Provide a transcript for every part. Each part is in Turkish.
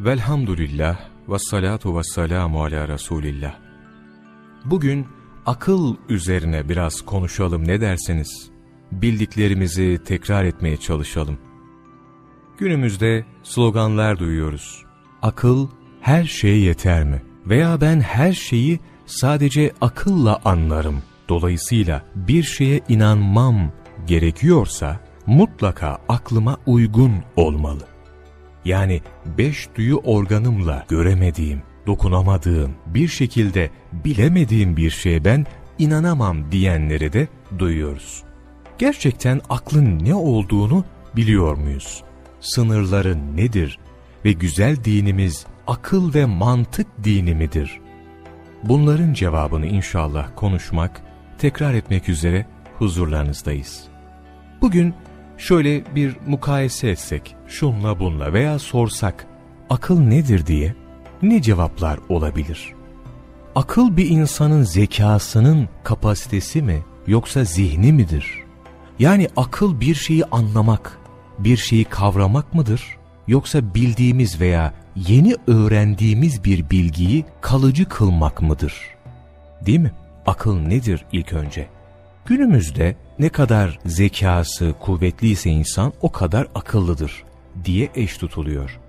Velhamdülillah ve salatu ve selamu ala Resulillah. Bugün akıl üzerine biraz konuşalım ne dersiniz? Bildiklerimizi tekrar etmeye çalışalım. Günümüzde sloganlar duyuyoruz. Akıl her şeye yeter mi? Veya ben her şeyi sadece akılla anlarım. Dolayısıyla bir şeye inanmam gerekiyorsa mutlaka aklıma uygun olmalı. Yani beş duyu organımla göremediğim, dokunamadığım, bir şekilde bilemediğim bir şeye ben inanamam diyenleri de duyuyoruz. Gerçekten aklın ne olduğunu biliyor muyuz? Sınırları nedir? Ve güzel dinimiz akıl ve mantık dini midir? Bunların cevabını inşallah konuşmak, tekrar etmek üzere huzurlarınızdayız. Bugün şöyle bir mukayese etsek, şunla bunla veya sorsak, akıl nedir diye ne cevaplar olabilir? Akıl bir insanın zekasının kapasitesi mi yoksa zihni midir? Yani akıl bir şeyi anlamak, bir şeyi kavramak mıdır? Yoksa bildiğimiz veya yeni öğrendiğimiz bir bilgiyi kalıcı kılmak mıdır? Değil mi? Akıl nedir ilk önce? Günümüzde ne kadar zekası kuvvetliyse insan o kadar akıllıdır diye eş tutuluyor.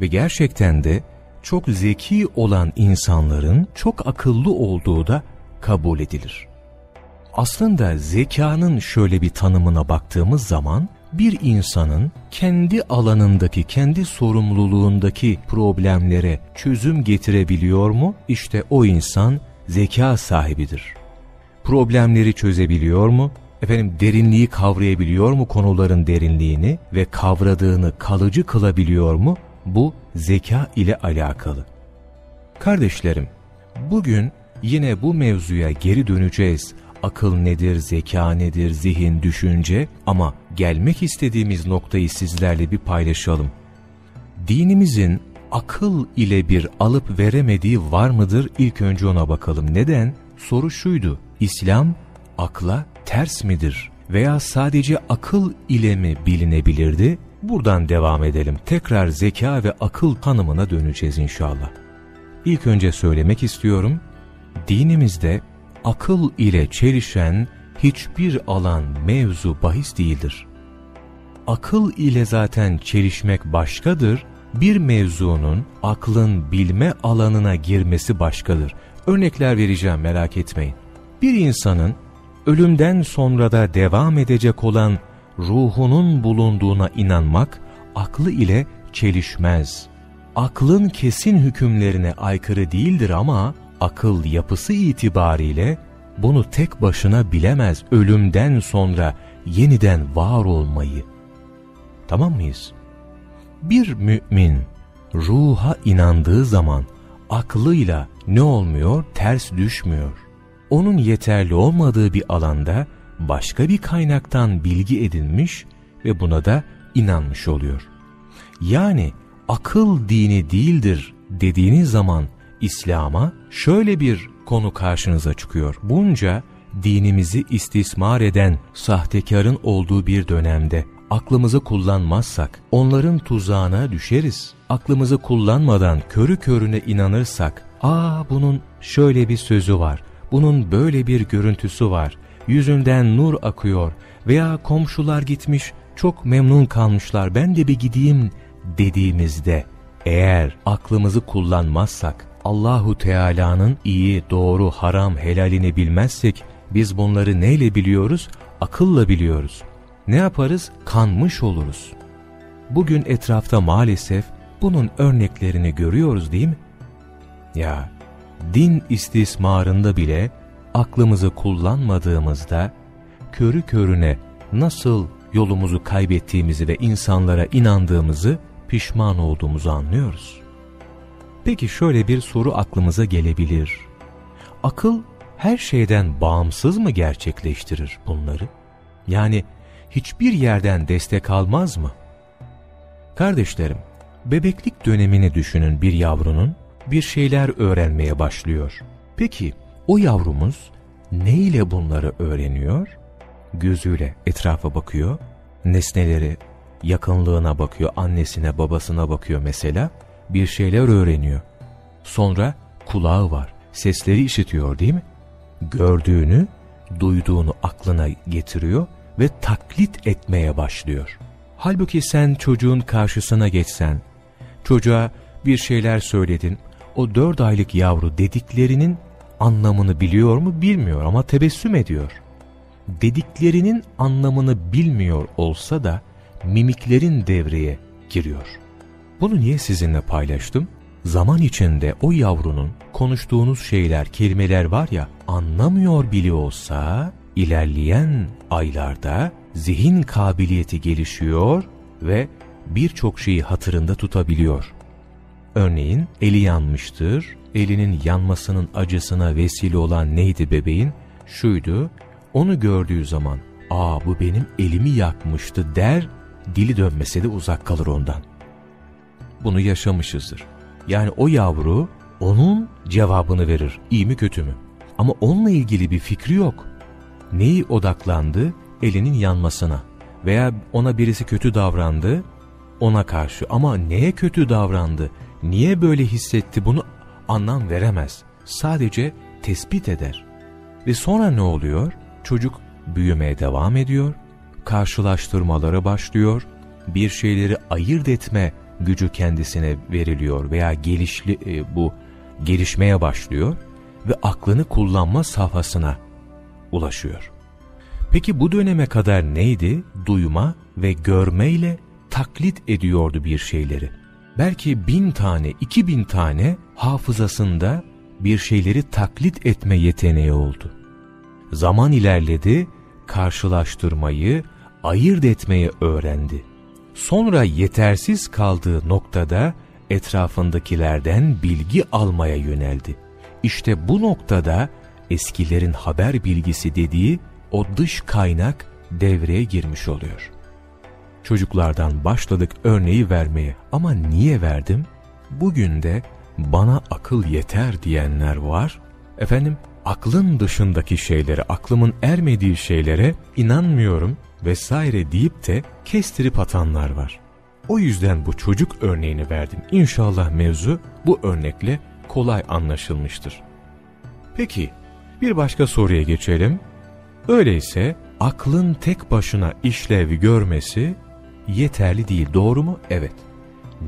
Ve gerçekten de çok zeki olan insanların çok akıllı olduğu da kabul edilir. Aslında zekanın şöyle bir tanımına baktığımız zaman bir insanın kendi alanındaki, kendi sorumluluğundaki problemlere çözüm getirebiliyor mu? İşte o insan zeka sahibidir. Problemleri çözebiliyor mu? Efendim derinliği kavrayabiliyor mu konuların derinliğini ve kavradığını kalıcı kılabiliyor mu? Bu zeka ile alakalı. Kardeşlerim, bugün yine bu mevzuya geri döneceğiz. Akıl nedir, zeka nedir, zihin, düşünce ama gelmek istediğimiz noktayı sizlerle bir paylaşalım. Dinimizin akıl ile bir alıp veremediği var mıdır? İlk önce ona bakalım. Neden? Soru şuydu. İslam akla ters midir? Veya sadece akıl ile mi bilinebilirdi? Buradan devam edelim. Tekrar zeka ve akıl tanımına döneceğiz inşallah. İlk önce söylemek istiyorum. Dinimizde akıl ile çelişen hiçbir alan mevzu bahis değildir. Akıl ile zaten çelişmek başkadır, bir mevzunun aklın bilme alanına girmesi başkadır. Örnekler vereceğim merak etmeyin. Bir insanın ölümden sonra da devam edecek olan ruhunun bulunduğuna inanmak aklı ile çelişmez. Aklın kesin hükümlerine aykırı değildir ama akıl yapısı itibariyle bunu tek başına bilemez ölümden sonra yeniden var olmayı. Tamam mıyız? Bir mümin ruha inandığı zaman aklıyla ne olmuyor? Ters düşmüyor. Onun yeterli olmadığı bir alanda başka bir kaynaktan bilgi edinmiş ve buna da inanmış oluyor. Yani akıl dini değildir dediğiniz zaman İslam'a şöyle bir konu karşınıza çıkıyor. Bunca dinimizi istismar eden sahtekarın olduğu bir dönemde aklımızı kullanmazsak onların tuzağına düşeriz. Aklımızı kullanmadan körü körüne inanırsak, ''Aa bunun şöyle bir sözü var, bunun böyle bir görüntüsü var, yüzünden nur akıyor veya komşular gitmiş çok memnun kalmışlar ben de bir gideyim dediğimizde eğer aklımızı kullanmazsak Allahu Teala'nın iyi, doğru, haram, helalini bilmezsek biz bunları neyle biliyoruz? Akılla biliyoruz. Ne yaparız? Kanmış oluruz. Bugün etrafta maalesef bunun örneklerini görüyoruz değil mi? Ya din istismarında bile aklımızı kullanmadığımızda körü körüne nasıl yolumuzu kaybettiğimizi ve insanlara inandığımızı pişman olduğumuzu anlıyoruz. Peki şöyle bir soru aklımıza gelebilir. Akıl her şeyden bağımsız mı gerçekleştirir bunları? Yani hiçbir yerden destek almaz mı? Kardeşlerim, bebeklik dönemini düşünün bir yavrunun bir şeyler öğrenmeye başlıyor. Peki o yavrumuz ne ile bunları öğreniyor? Gözüyle etrafa bakıyor, nesneleri, yakınlığına bakıyor, annesine babasına bakıyor mesela bir şeyler öğreniyor. Sonra kulağı var, sesleri işitiyor değil mi? Gördüğünü, duyduğunu aklına getiriyor ve taklit etmeye başlıyor. Halbuki sen çocuğun karşısına geçsen, çocuğa bir şeyler söyledin, o dört aylık yavru dediklerinin anlamını biliyor mu bilmiyor ama tebessüm ediyor. Dediklerinin anlamını bilmiyor olsa da mimiklerin devreye giriyor. Bunu niye sizinle paylaştım? Zaman içinde o yavrunun konuştuğunuz şeyler, kelimeler var ya anlamıyor bile olsa ilerleyen aylarda zihin kabiliyeti gelişiyor ve birçok şeyi hatırında tutabiliyor. Örneğin eli yanmıştır, elinin yanmasının acısına vesile olan neydi bebeğin? Şuydu, onu gördüğü zaman, ''Aa bu benim elimi yakmıştı.'' der, dili dönmese de uzak kalır ondan. Bunu yaşamışızdır. Yani o yavru onun cevabını verir, iyi mi kötü mü? Ama onunla ilgili bir fikri yok. Neyi odaklandı? Elinin yanmasına. Veya ona birisi kötü davrandı, ona karşı. Ama neye kötü davrandı? Niye böyle hissetti bunu anlam veremez. Sadece tespit eder. Ve sonra ne oluyor? Çocuk büyümeye devam ediyor, karşılaştırmaları başlıyor, bir şeyleri ayırt etme gücü kendisine veriliyor veya gelişli e, bu gelişmeye başlıyor ve aklını kullanma safhasına ulaşıyor. Peki bu döneme kadar neydi? Duyma ve görmeyle taklit ediyordu bir şeyleri. Belki bin tane, iki bin tane hafızasında bir şeyleri taklit etme yeteneği oldu. Zaman ilerledi, karşılaştırmayı, ayırt etmeyi öğrendi. Sonra yetersiz kaldığı noktada etrafındakilerden bilgi almaya yöneldi. İşte bu noktada eskilerin haber bilgisi dediği o dış kaynak devreye girmiş oluyor. Çocuklardan başladık örneği vermeye ama niye verdim? Bugün de bana akıl yeter diyenler var. Efendim aklın dışındaki şeylere, aklımın ermediği şeylere inanmıyorum vesaire deyip de kestirip atanlar var. O yüzden bu çocuk örneğini verdim. İnşallah mevzu bu örnekle kolay anlaşılmıştır. Peki bir başka soruya geçelim. Öyleyse aklın tek başına işlev görmesi yeterli değil doğru mu? Evet.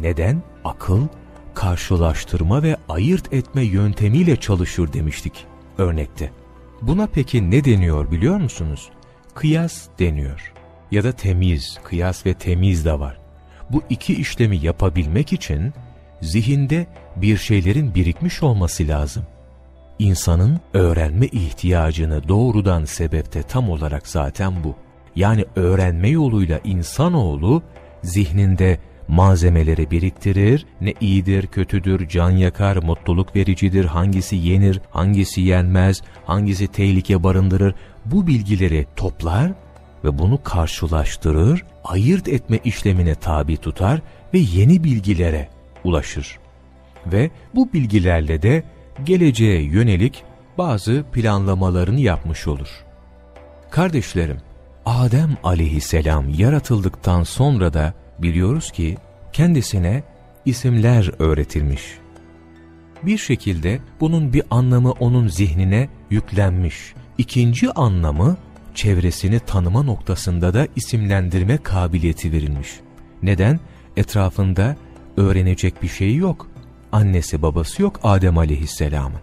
Neden? Akıl karşılaştırma ve ayırt etme yöntemiyle çalışır demiştik örnekte. Buna peki ne deniyor biliyor musunuz? Kıyas deniyor. Ya da temiz, kıyas ve temiz de var. Bu iki işlemi yapabilmek için zihinde bir şeylerin birikmiş olması lazım. İnsanın öğrenme ihtiyacını doğrudan sebepte tam olarak zaten bu. Yani öğrenme yoluyla insanoğlu zihninde malzemeleri biriktirir, ne iyidir, kötüdür, can yakar, mutluluk vericidir, hangisi yenir, hangisi yenmez, hangisi tehlike barındırır, bu bilgileri toplar ve bunu karşılaştırır, ayırt etme işlemine tabi tutar ve yeni bilgilere ulaşır. Ve bu bilgilerle de geleceğe yönelik bazı planlamalarını yapmış olur. Kardeşlerim, Adem aleyhisselam yaratıldıktan sonra da biliyoruz ki kendisine isimler öğretilmiş. Bir şekilde bunun bir anlamı onun zihnine yüklenmiş. İkinci anlamı çevresini tanıma noktasında da isimlendirme kabiliyeti verilmiş. Neden? Etrafında öğrenecek bir şey yok. Annesi babası yok Adem aleyhisselamın.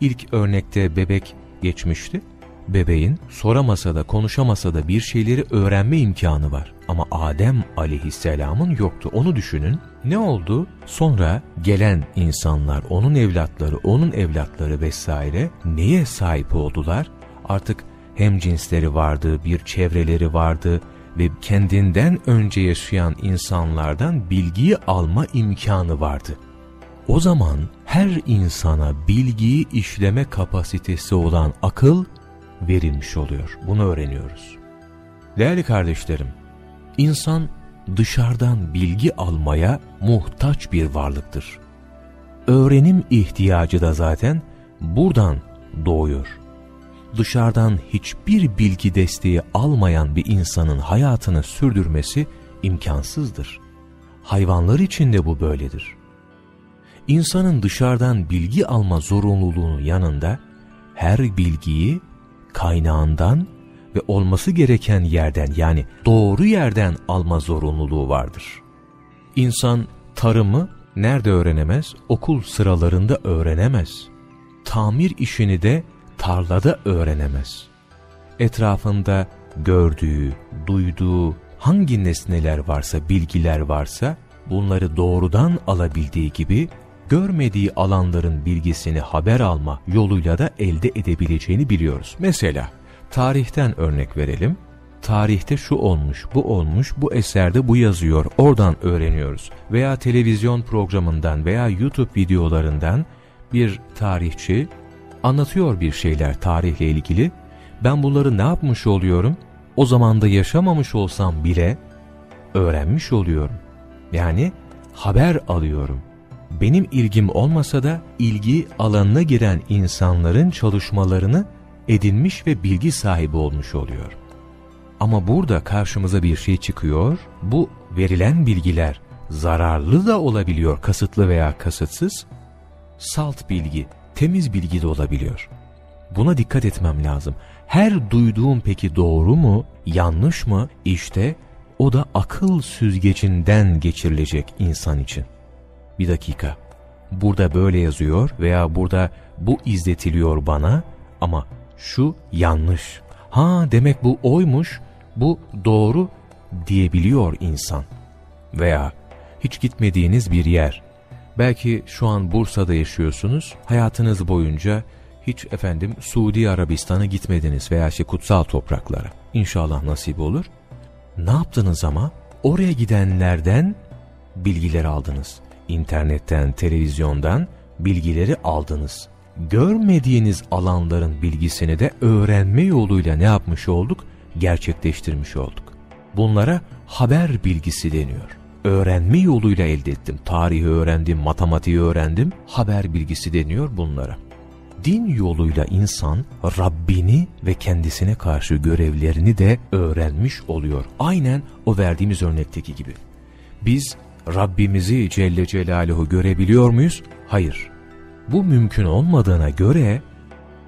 İlk örnekte bebek geçmişti bebeğin soramasa da konuşamasa da bir şeyleri öğrenme imkanı var. Ama Adem aleyhisselamın yoktu. Onu düşünün. Ne oldu? Sonra gelen insanlar, onun evlatları, onun evlatları vesaire neye sahip oldular? Artık hem cinsleri vardı, bir çevreleri vardı ve kendinden önce yaşayan insanlardan bilgiyi alma imkanı vardı. O zaman her insana bilgiyi işleme kapasitesi olan akıl verilmiş oluyor. Bunu öğreniyoruz. Değerli kardeşlerim, insan dışarıdan bilgi almaya muhtaç bir varlıktır. Öğrenim ihtiyacı da zaten buradan doğuyor. Dışarıdan hiçbir bilgi desteği almayan bir insanın hayatını sürdürmesi imkansızdır. Hayvanlar için de bu böyledir. insanın dışarıdan bilgi alma zorunluluğunun yanında her bilgiyi kaynağından ve olması gereken yerden yani doğru yerden alma zorunluluğu vardır. İnsan tarımı nerede öğrenemez? Okul sıralarında öğrenemez. Tamir işini de tarlada öğrenemez. Etrafında gördüğü, duyduğu hangi nesneler varsa, bilgiler varsa bunları doğrudan alabildiği gibi görmediği alanların bilgisini haber alma yoluyla da elde edebileceğini biliyoruz. Mesela tarihten örnek verelim. Tarihte şu olmuş, bu olmuş, bu eserde bu yazıyor, oradan öğreniyoruz. Veya televizyon programından veya YouTube videolarından bir tarihçi anlatıyor bir şeyler tarihle ilgili. Ben bunları ne yapmış oluyorum? O zamanda yaşamamış olsam bile öğrenmiş oluyorum. Yani haber alıyorum. Benim ilgim olmasa da ilgi alanına giren insanların çalışmalarını edinmiş ve bilgi sahibi olmuş oluyor. Ama burada karşımıza bir şey çıkıyor, bu verilen bilgiler zararlı da olabiliyor kasıtlı veya kasıtsız, salt bilgi, temiz bilgi de olabiliyor. Buna dikkat etmem lazım. Her duyduğum peki doğru mu, yanlış mı? İşte o da akıl süzgecinden geçirilecek insan için. Bir dakika. Burada böyle yazıyor veya burada bu izletiliyor bana ama şu yanlış. Ha demek bu oymuş, bu doğru diyebiliyor insan. Veya hiç gitmediğiniz bir yer. Belki şu an Bursa'da yaşıyorsunuz, hayatınız boyunca hiç efendim Suudi Arabistan'a gitmediniz veya işte kutsal topraklara. İnşallah nasip olur. Ne yaptınız ama? Oraya gidenlerden bilgiler aldınız. İnternetten, televizyondan bilgileri aldınız. Görmediğiniz alanların bilgisini de öğrenme yoluyla ne yapmış olduk? Gerçekleştirmiş olduk. Bunlara haber bilgisi deniyor. Öğrenme yoluyla elde ettim. Tarihi öğrendim, matematiği öğrendim. Haber bilgisi deniyor bunlara din yoluyla insan Rabbini ve kendisine karşı görevlerini de öğrenmiş oluyor. Aynen o verdiğimiz örnekteki gibi. Biz Rabbimizi Celle Celaluhu görebiliyor muyuz? Hayır. Bu mümkün olmadığına göre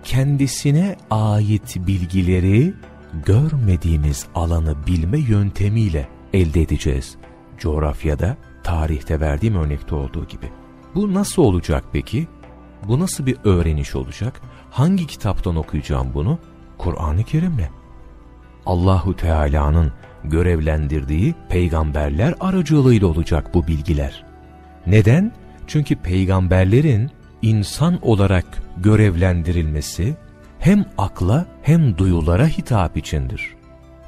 kendisine ait bilgileri görmediğimiz alanı bilme yöntemiyle elde edeceğiz. Coğrafyada, tarihte verdiğim örnekte olduğu gibi. Bu nasıl olacak peki? Bu nasıl bir öğreniş olacak? Hangi kitaptan okuyacağım bunu? Kur'an-ı Kerim'le. Allahu Teala'nın görevlendirdiği peygamberler aracılığıyla olacak bu bilgiler. Neden? Çünkü peygamberlerin insan olarak görevlendirilmesi hem akla hem duyulara hitap içindir.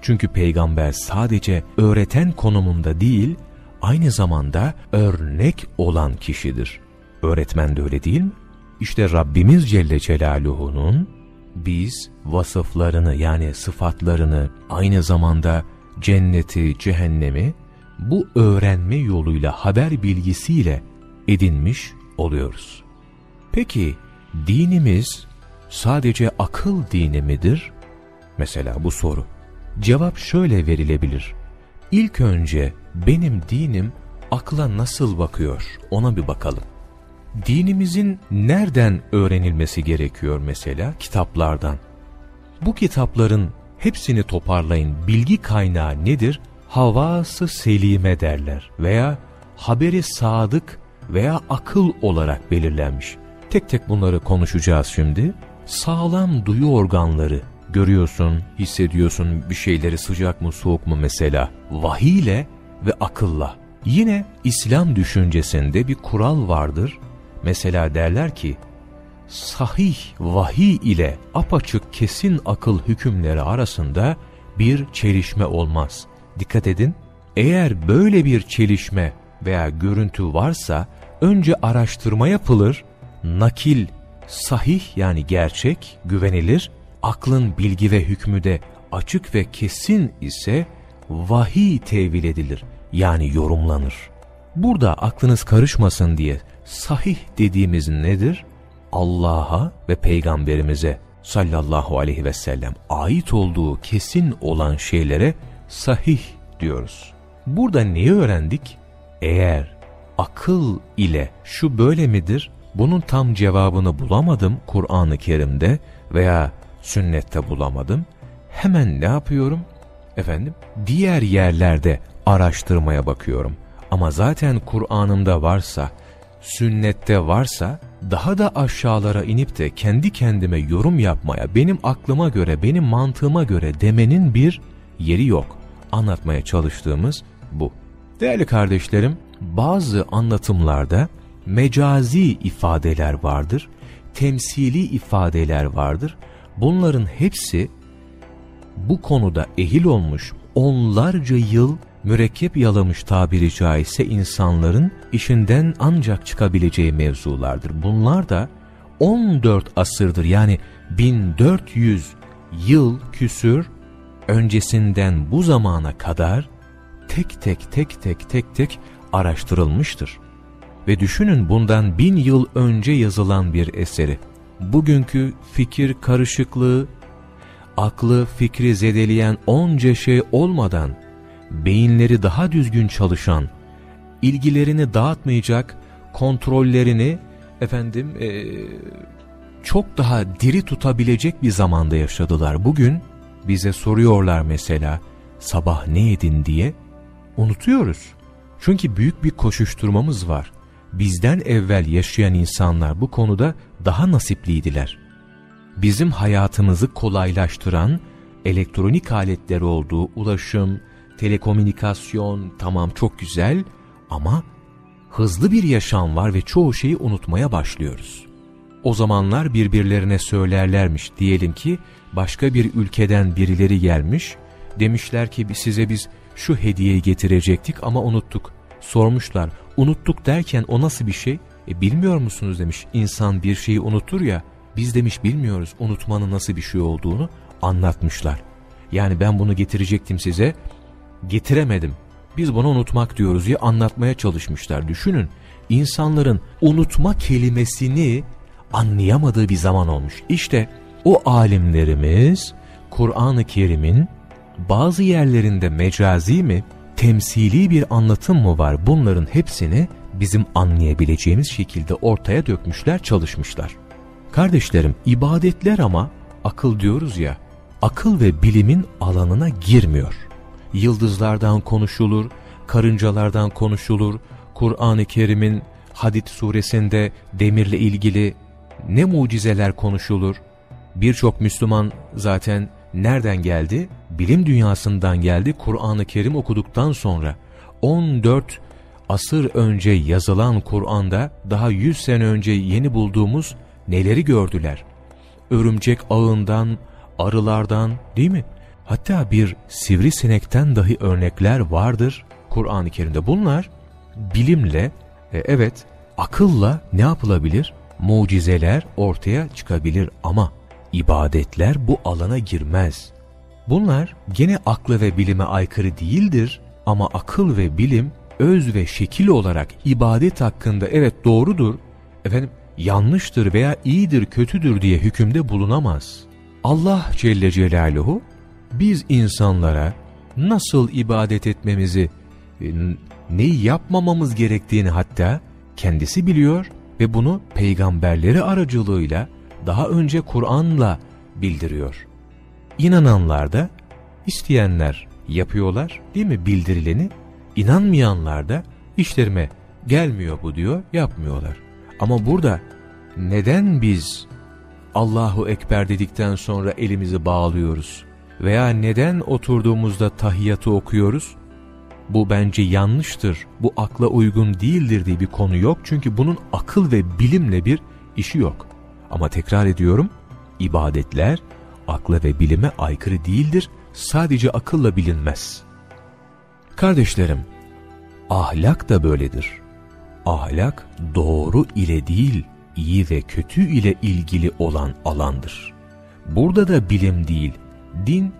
Çünkü peygamber sadece öğreten konumunda değil, aynı zamanda örnek olan kişidir. Öğretmen de öyle değil mi? İşte Rabbimiz Celle Celaluhu'nun biz vasıflarını yani sıfatlarını aynı zamanda cenneti, cehennemi bu öğrenme yoluyla haber bilgisiyle edinmiş oluyoruz. Peki dinimiz sadece akıl dini midir? Mesela bu soru. Cevap şöyle verilebilir. İlk önce benim dinim akla nasıl bakıyor ona bir bakalım dinimizin nereden öğrenilmesi gerekiyor mesela? Kitaplardan. Bu kitapların hepsini toparlayın. Bilgi kaynağı nedir? Havası selime derler veya haberi sadık veya akıl olarak belirlenmiş. Tek tek bunları konuşacağız şimdi. Sağlam duyu organları görüyorsun, hissediyorsun bir şeyleri sıcak mı soğuk mu mesela. Vahiy ile ve akılla. Yine İslam düşüncesinde bir kural vardır. Mesela derler ki, sahih vahiy ile apaçık kesin akıl hükümleri arasında bir çelişme olmaz. Dikkat edin, eğer böyle bir çelişme veya görüntü varsa önce araştırma yapılır, nakil sahih yani gerçek, güvenilir, aklın bilgi ve hükmü de açık ve kesin ise vahiy tevil edilir yani yorumlanır. Burada aklınız karışmasın diye sahih dediğimiz nedir? Allah'a ve peygamberimize sallallahu aleyhi ve sellem ait olduğu kesin olan şeylere sahih diyoruz. Burada neyi öğrendik? Eğer akıl ile şu böyle midir? Bunun tam cevabını bulamadım Kur'an-ı Kerim'de veya sünnette bulamadım. Hemen ne yapıyorum? Efendim diğer yerlerde araştırmaya bakıyorum. Ama zaten Kur'an'ımda varsa, sünnette varsa daha da aşağılara inip de kendi kendime yorum yapmaya, benim aklıma göre, benim mantığıma göre demenin bir yeri yok. Anlatmaya çalıştığımız bu. Değerli kardeşlerim, bazı anlatımlarda mecazi ifadeler vardır, temsili ifadeler vardır. Bunların hepsi bu konuda ehil olmuş onlarca yıl mürekkep yalamış tabiri caizse insanların işinden ancak çıkabileceği mevzulardır. Bunlar da 14 asırdır yani 1400 yıl küsür öncesinden bu zamana kadar tek tek tek tek tek tek araştırılmıştır. Ve düşünün bundan bin yıl önce yazılan bir eseri. Bugünkü fikir karışıklığı, aklı fikri zedeleyen onca şey olmadan, beyinleri daha düzgün çalışan, ilgilerini dağıtmayacak, kontrollerini efendim e, çok daha diri tutabilecek bir zamanda yaşadılar. Bugün bize soruyorlar mesela sabah ne yedin diye unutuyoruz. Çünkü büyük bir koşuşturmamız var. Bizden evvel yaşayan insanlar bu konuda daha nasipliydiler. Bizim hayatımızı kolaylaştıran elektronik aletler olduğu ulaşım, telekomünikasyon tamam çok güzel ama hızlı bir yaşam var ve çoğu şeyi unutmaya başlıyoruz. O zamanlar birbirlerine söylerlermiş diyelim ki başka bir ülkeden birileri gelmiş demişler ki size biz şu hediyeyi getirecektik ama unuttuk. Sormuşlar unuttuk derken o nasıl bir şey? E bilmiyor musunuz demiş insan bir şeyi unutur ya biz demiş bilmiyoruz unutmanın nasıl bir şey olduğunu anlatmışlar. Yani ben bunu getirecektim size getiremedim. Biz bunu unutmak diyoruz diye anlatmaya çalışmışlar. Düşünün insanların unutma kelimesini anlayamadığı bir zaman olmuş. İşte o alimlerimiz Kur'an-ı Kerim'in bazı yerlerinde mecazi mi, temsili bir anlatım mı var bunların hepsini bizim anlayabileceğimiz şekilde ortaya dökmüşler, çalışmışlar. Kardeşlerim ibadetler ama akıl diyoruz ya, akıl ve bilimin alanına girmiyor. Yıldızlardan konuşulur, karıncalardan konuşulur, Kur'an-ı Kerim'in Hadid suresinde demirle ilgili ne mucizeler konuşulur. Birçok Müslüman zaten nereden geldi? Bilim dünyasından geldi. Kur'an-ı Kerim okuduktan sonra 14 asır önce yazılan Kur'an'da daha 100 sene önce yeni bulduğumuz neleri gördüler? Örümcek ağından, arılardan değil mi? Hatta bir sivrisinekten dahi örnekler vardır Kur'an-ı Kerim'de. Bunlar bilimle, e, evet akılla ne yapılabilir? Mucizeler ortaya çıkabilir ama ibadetler bu alana girmez. Bunlar gene akla ve bilime aykırı değildir ama akıl ve bilim öz ve şekil olarak ibadet hakkında evet doğrudur, efendim yanlıştır veya iyidir kötüdür diye hükümde bulunamaz. Allah Celle Celaluhu biz insanlara nasıl ibadet etmemizi, e, neyi yapmamamız gerektiğini hatta kendisi biliyor ve bunu peygamberleri aracılığıyla daha önce Kur'an'la bildiriyor. İnananlar da isteyenler yapıyorlar değil mi bildirileni, inanmayanlar da işlerime gelmiyor bu diyor yapmıyorlar. Ama burada neden biz Allahu Ekber dedikten sonra elimizi bağlıyoruz? Veya neden oturduğumuzda tahiyyatı okuyoruz? Bu bence yanlıştır, bu akla uygun değildir diye bir konu yok. Çünkü bunun akıl ve bilimle bir işi yok. Ama tekrar ediyorum, ibadetler akla ve bilime aykırı değildir, sadece akılla bilinmez. Kardeşlerim, ahlak da böyledir. Ahlak doğru ile değil, iyi ve kötü ile ilgili olan alandır. Burada da bilim değil, din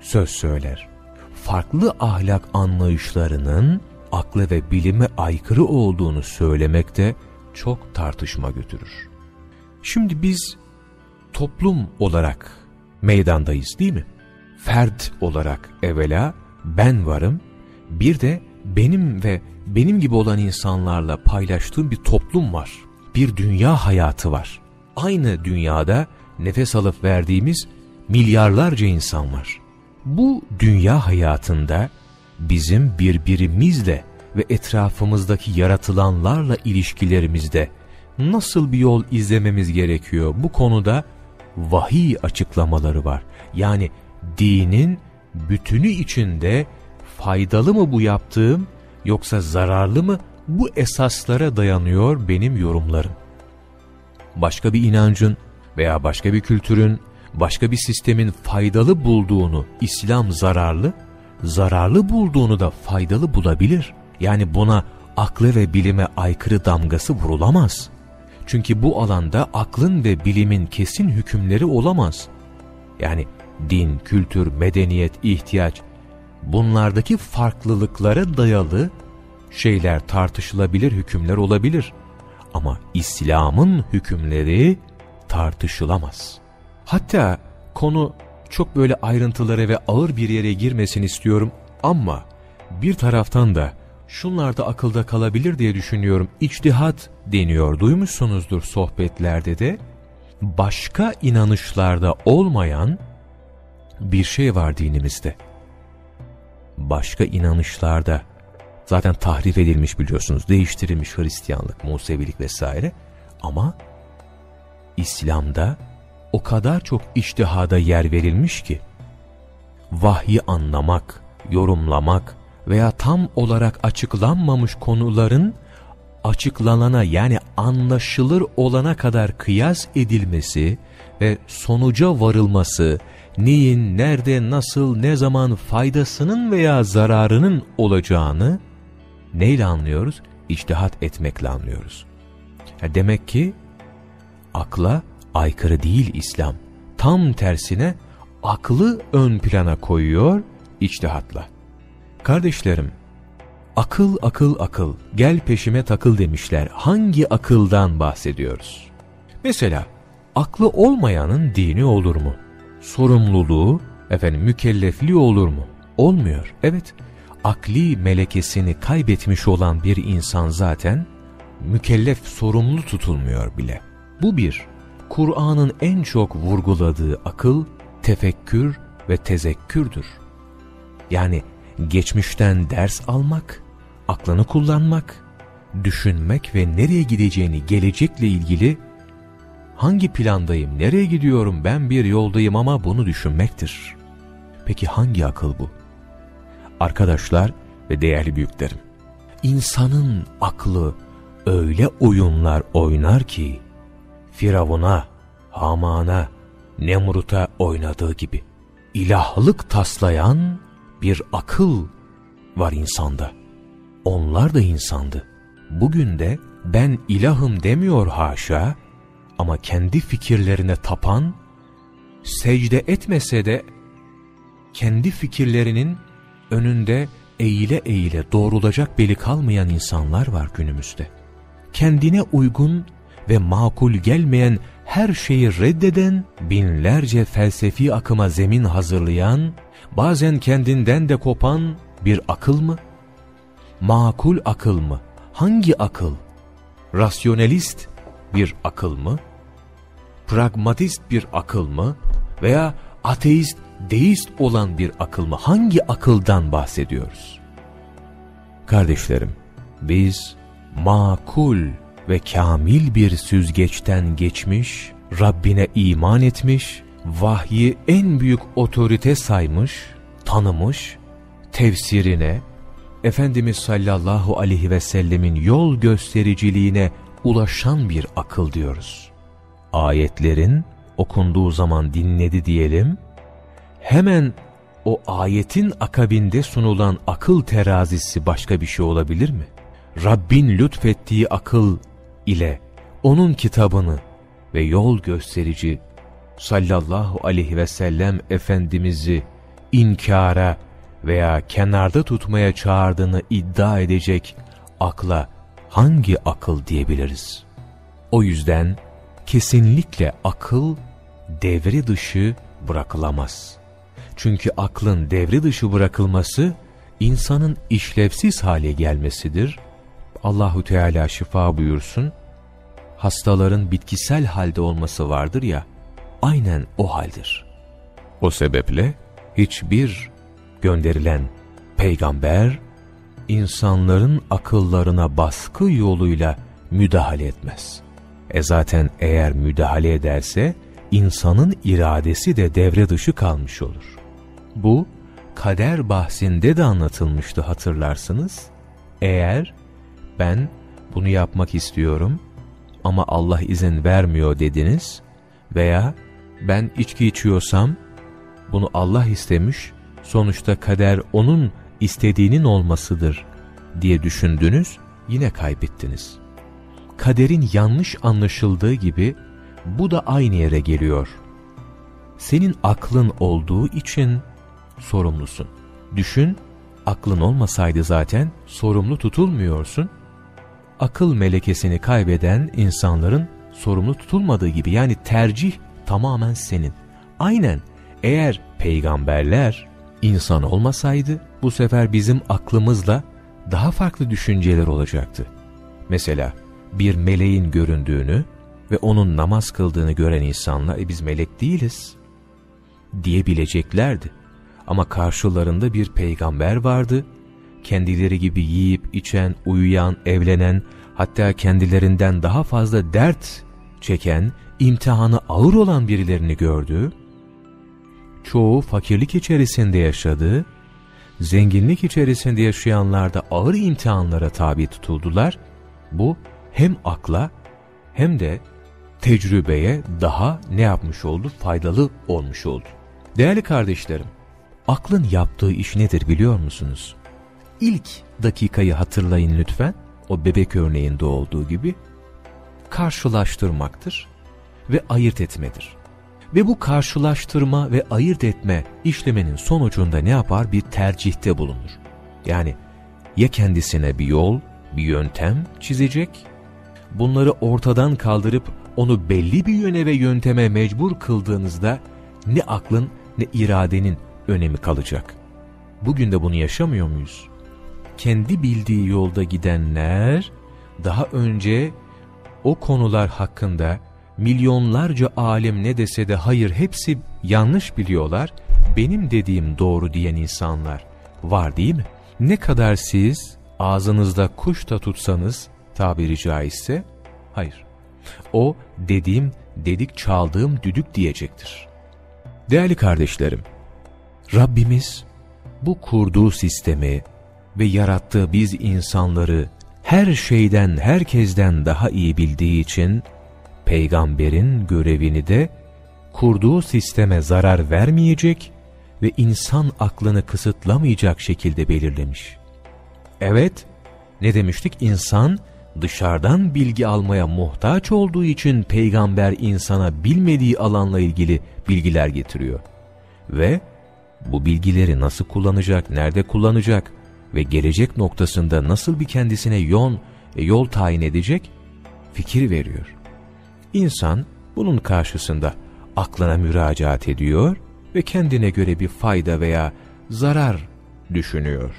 söz söyler. Farklı ahlak anlayışlarının akla ve bilime aykırı olduğunu söylemekte çok tartışma götürür. Şimdi biz toplum olarak meydandayız değil mi? Fert olarak evvela ben varım, bir de benim ve benim gibi olan insanlarla paylaştığım bir toplum var. Bir dünya hayatı var. Aynı dünyada nefes alıp verdiğimiz milyarlarca insan var. Bu dünya hayatında bizim birbirimizle ve etrafımızdaki yaratılanlarla ilişkilerimizde nasıl bir yol izlememiz gerekiyor? Bu konuda vahiy açıklamaları var. Yani dinin bütünü içinde faydalı mı bu yaptığım yoksa zararlı mı bu esaslara dayanıyor benim yorumlarım. Başka bir inancın veya başka bir kültürün, başka bir sistemin faydalı bulduğunu İslam zararlı, zararlı bulduğunu da faydalı bulabilir. Yani buna aklı ve bilime aykırı damgası vurulamaz. Çünkü bu alanda aklın ve bilimin kesin hükümleri olamaz. Yani din, kültür, medeniyet, ihtiyaç bunlardaki farklılıklara dayalı şeyler tartışılabilir, hükümler olabilir. Ama İslam'ın hükümleri tartışılamaz. Hatta konu çok böyle ayrıntılara ve ağır bir yere girmesin istiyorum ama bir taraftan da şunlar da akılda kalabilir diye düşünüyorum. İçtihat deniyor, duymuşsunuzdur sohbetlerde de. Başka inanışlarda olmayan bir şey var dinimizde. Başka inanışlarda zaten tahrif edilmiş biliyorsunuz, değiştirilmiş Hristiyanlık, Musevilik vesaire. Ama İslam'da o kadar çok içtihada yer verilmiş ki, vahyi anlamak, yorumlamak veya tam olarak açıklanmamış konuların açıklanana yani anlaşılır olana kadar kıyas edilmesi ve sonuca varılması, neyin, nerede, nasıl, ne zaman faydasının veya zararının olacağını neyle anlıyoruz? İçtihat etmekle anlıyoruz. demek ki akla aykırı değil İslam. Tam tersine aklı ön plana koyuyor içtihatla. Kardeşlerim, akıl akıl akıl, gel peşime takıl demişler. Hangi akıldan bahsediyoruz? Mesela, aklı olmayanın dini olur mu? Sorumluluğu, efendim mükellefliği olur mu? Olmuyor. Evet, akli melekesini kaybetmiş olan bir insan zaten mükellef sorumlu tutulmuyor bile. Bu bir. Kur'an'ın en çok vurguladığı akıl, tefekkür ve tezekkürdür. Yani geçmişten ders almak, aklını kullanmak, düşünmek ve nereye gideceğini gelecekle ilgili hangi plandayım, nereye gidiyorum ben bir yoldayım ama bunu düşünmektir. Peki hangi akıl bu? Arkadaşlar ve değerli büyüklerim, insanın aklı öyle oyunlar oynar ki, Firavun'a, Haman'a, Nemrut'a oynadığı gibi ilahlık taslayan bir akıl var insanda. Onlar da insandı. Bugün de ben ilahım demiyor haşa ama kendi fikirlerine tapan, secde etmese de kendi fikirlerinin önünde eğile eğile doğrulacak beli kalmayan insanlar var günümüzde. Kendine uygun ve makul gelmeyen her şeyi reddeden, binlerce felsefi akıma zemin hazırlayan, bazen kendinden de kopan bir akıl mı? Makul akıl mı? Hangi akıl? Rasyonelist bir akıl mı? Pragmatist bir akıl mı? Veya ateist, deist olan bir akıl mı? Hangi akıldan bahsediyoruz? Kardeşlerim, biz makul ve kamil bir süzgeçten geçmiş, Rabbine iman etmiş, vahyi en büyük otorite saymış, tanımış, tefsirine, Efendimiz sallallahu aleyhi ve sellemin yol göstericiliğine ulaşan bir akıl diyoruz. Ayetlerin okunduğu zaman dinledi diyelim, hemen o ayetin akabinde sunulan akıl terazisi başka bir şey olabilir mi? Rabbin lütfettiği akıl ile onun kitabını ve yol gösterici sallallahu aleyhi ve sellem Efendimiz'i inkara veya kenarda tutmaya çağırdığını iddia edecek akla hangi akıl diyebiliriz? O yüzden kesinlikle akıl devre dışı bırakılamaz. Çünkü aklın devre dışı bırakılması insanın işlevsiz hale gelmesidir. Allahu Teala şifa buyursun. Hastaların bitkisel halde olması vardır ya, aynen o haldir. O sebeple hiçbir gönderilen peygamber insanların akıllarına baskı yoluyla müdahale etmez. E zaten eğer müdahale ederse insanın iradesi de devre dışı kalmış olur. Bu kader bahsinde de anlatılmıştı hatırlarsınız. Eğer ben bunu yapmak istiyorum ama Allah izin vermiyor dediniz veya ben içki içiyorsam bunu Allah istemiş, sonuçta kader onun istediğinin olmasıdır diye düşündünüz, yine kaybettiniz. Kaderin yanlış anlaşıldığı gibi bu da aynı yere geliyor. Senin aklın olduğu için sorumlusun. Düşün, aklın olmasaydı zaten sorumlu tutulmuyorsun. Akıl melekesini kaybeden insanların sorumlu tutulmadığı gibi yani tercih tamamen senin. Aynen eğer peygamberler insan olmasaydı bu sefer bizim aklımızla daha farklı düşünceler olacaktı. Mesela bir meleğin göründüğünü ve onun namaz kıldığını gören insanla e biz melek değiliz diyebileceklerdi. Ama karşılarında bir peygamber vardı. Kendileri gibi yiyip içen, uyuyan, evlenen, hatta kendilerinden daha fazla dert çeken, imtihanı ağır olan birilerini gördü. Çoğu fakirlik içerisinde yaşadı. Zenginlik içerisinde yaşayanlar da ağır imtihanlara tabi tutuldular. Bu hem akla hem de tecrübeye daha ne yapmış oldu? Faydalı olmuş oldu. Değerli kardeşlerim, aklın yaptığı iş nedir biliyor musunuz? İlk dakikayı hatırlayın lütfen, o bebek örneğinde olduğu gibi, karşılaştırmaktır ve ayırt etmedir. Ve bu karşılaştırma ve ayırt etme işlemenin sonucunda ne yapar? Bir tercihte bulunur. Yani ya kendisine bir yol, bir yöntem çizecek, bunları ortadan kaldırıp onu belli bir yöne ve yönteme mecbur kıldığınızda ne aklın ne iradenin önemi kalacak. Bugün de bunu yaşamıyor muyuz? Kendi bildiği yolda gidenler daha önce o konular hakkında milyonlarca alim ne dese de hayır hepsi yanlış biliyorlar, benim dediğim doğru diyen insanlar var değil mi? Ne kadar siz ağzınızda kuş da tutsanız tabiri caizse hayır. O dediğim dedik çaldığım düdük diyecektir. Değerli kardeşlerim, Rabbimiz bu kurduğu sistemi ve yarattığı biz insanları her şeyden herkesten daha iyi bildiği için peygamberin görevini de kurduğu sisteme zarar vermeyecek ve insan aklını kısıtlamayacak şekilde belirlemiş. Evet, ne demiştik? İnsan dışarıdan bilgi almaya muhtaç olduğu için peygamber insana bilmediği alanla ilgili bilgiler getiriyor. Ve bu bilgileri nasıl kullanacak, nerede kullanacak ve gelecek noktasında nasıl bir kendisine yol, e, yol tayin edecek fikir veriyor. İnsan bunun karşısında aklına müracaat ediyor ve kendine göre bir fayda veya zarar düşünüyor.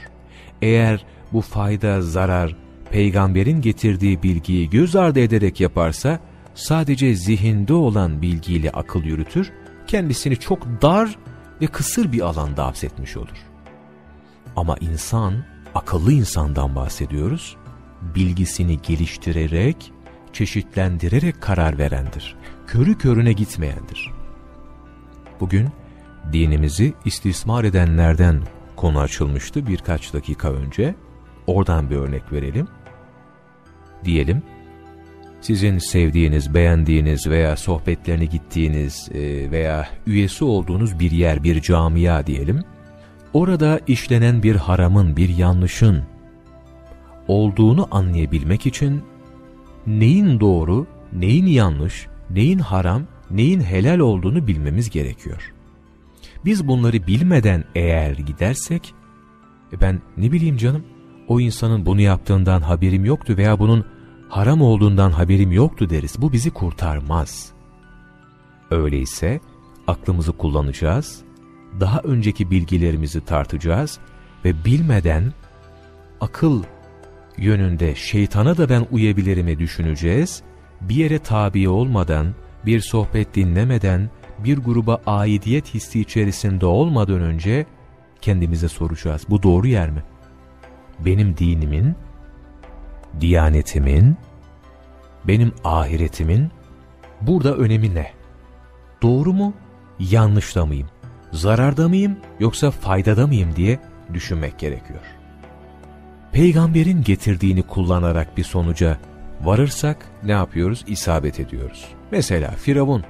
Eğer bu fayda, zarar, peygamberin getirdiği bilgiyi göz ardı ederek yaparsa, sadece zihinde olan bilgiyle akıl yürütür, kendisini çok dar ve kısır bir alanda hapsetmiş olur. Ama insan, akıllı insandan bahsediyoruz, bilgisini geliştirerek, çeşitlendirerek karar verendir. Körü körüne gitmeyendir. Bugün dinimizi istismar edenlerden konu açılmıştı birkaç dakika önce. Oradan bir örnek verelim. Diyelim, sizin sevdiğiniz, beğendiğiniz veya sohbetlerine gittiğiniz e, veya üyesi olduğunuz bir yer, bir camia diyelim. Orada işlenen bir haramın, bir yanlışın olduğunu anlayabilmek için neyin doğru, neyin yanlış, neyin haram, neyin helal olduğunu bilmemiz gerekiyor. Biz bunları bilmeden eğer gidersek, e ben ne bileyim canım, o insanın bunu yaptığından haberim yoktu veya bunun haram olduğundan haberim yoktu deriz. Bu bizi kurtarmaz. Öyleyse aklımızı kullanacağız, daha önceki bilgilerimizi tartacağız ve bilmeden akıl yönünde şeytana da ben uyabilirimi düşüneceğiz. Bir yere tabi olmadan, bir sohbet dinlemeden, bir gruba aidiyet hissi içerisinde olmadan önce kendimize soracağız. Bu doğru yer mi? Benim dinimin, diyanetimin, benim ahiretimin burada önemi ne? Doğru mu, yanlış da mıyım? Zararda mıyım yoksa faydada mıyım diye düşünmek gerekiyor. Peygamberin getirdiğini kullanarak bir sonuca varırsak ne yapıyoruz? İsabet ediyoruz. Mesela Firavun,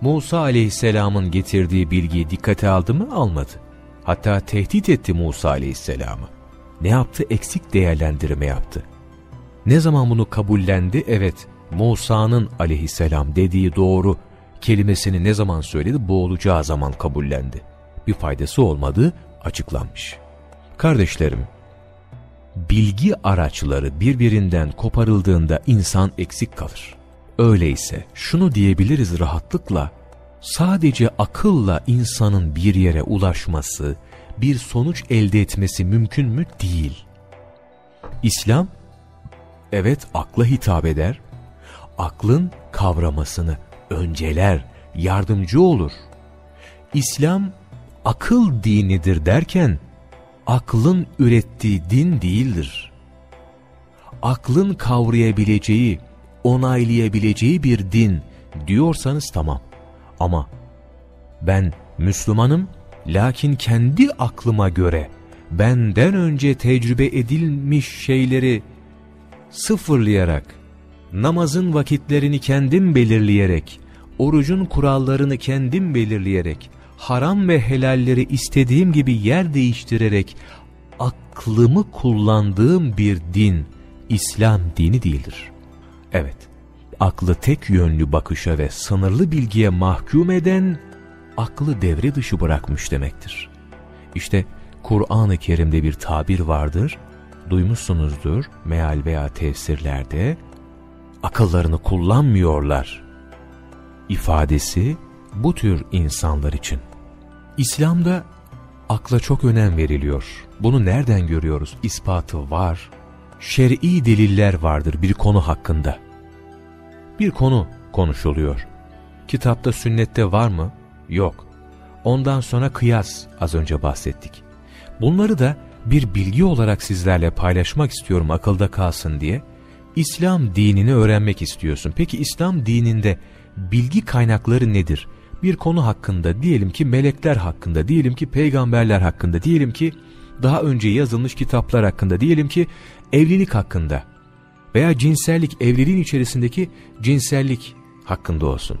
Musa aleyhisselamın getirdiği bilgiyi dikkate aldı mı? Almadı. Hatta tehdit etti Musa aleyhisselamı. Ne yaptı? Eksik değerlendirme yaptı. Ne zaman bunu kabullendi? Evet, Musa'nın aleyhisselam dediği doğru kelimesini ne zaman söyledi? Boğulacağı zaman kabullendi. Bir faydası olmadığı açıklanmış. Kardeşlerim, bilgi araçları birbirinden koparıldığında insan eksik kalır. Öyleyse şunu diyebiliriz rahatlıkla, sadece akılla insanın bir yere ulaşması, bir sonuç elde etmesi mümkün mü? Değil. İslam, evet akla hitap eder, aklın kavramasını önceler, yardımcı olur. İslam, akıl dinidir derken, aklın ürettiği din değildir. Aklın kavrayabileceği, onaylayabileceği bir din diyorsanız tamam. Ama ben Müslümanım lakin kendi aklıma göre benden önce tecrübe edilmiş şeyleri sıfırlayarak, namazın vakitlerini kendim belirleyerek, orucun kurallarını kendim belirleyerek, haram ve helalleri istediğim gibi yer değiştirerek aklımı kullandığım bir din İslam dini değildir. Evet, aklı tek yönlü bakışa ve sınırlı bilgiye mahkum eden, aklı devre dışı bırakmış demektir. İşte Kur'an-ı Kerim'de bir tabir vardır, duymuşsunuzdur meal veya tefsirlerde, akıllarını kullanmıyorlar ifadesi bu tür insanlar için. İslam'da akla çok önem veriliyor. Bunu nereden görüyoruz? İspatı var. Şer'i deliller vardır bir konu hakkında. Bir konu konuşuluyor. Kitapta sünnette var mı? Yok. Ondan sonra kıyas az önce bahsettik. Bunları da bir bilgi olarak sizlerle paylaşmak istiyorum akılda kalsın diye. İslam dinini öğrenmek istiyorsun. Peki İslam dininde bilgi kaynakları nedir? Bir konu hakkında diyelim ki melekler hakkında, diyelim ki peygamberler hakkında, diyelim ki daha önce yazılmış kitaplar hakkında, diyelim ki evlilik hakkında veya cinsellik, evliliğin içerisindeki cinsellik hakkında olsun.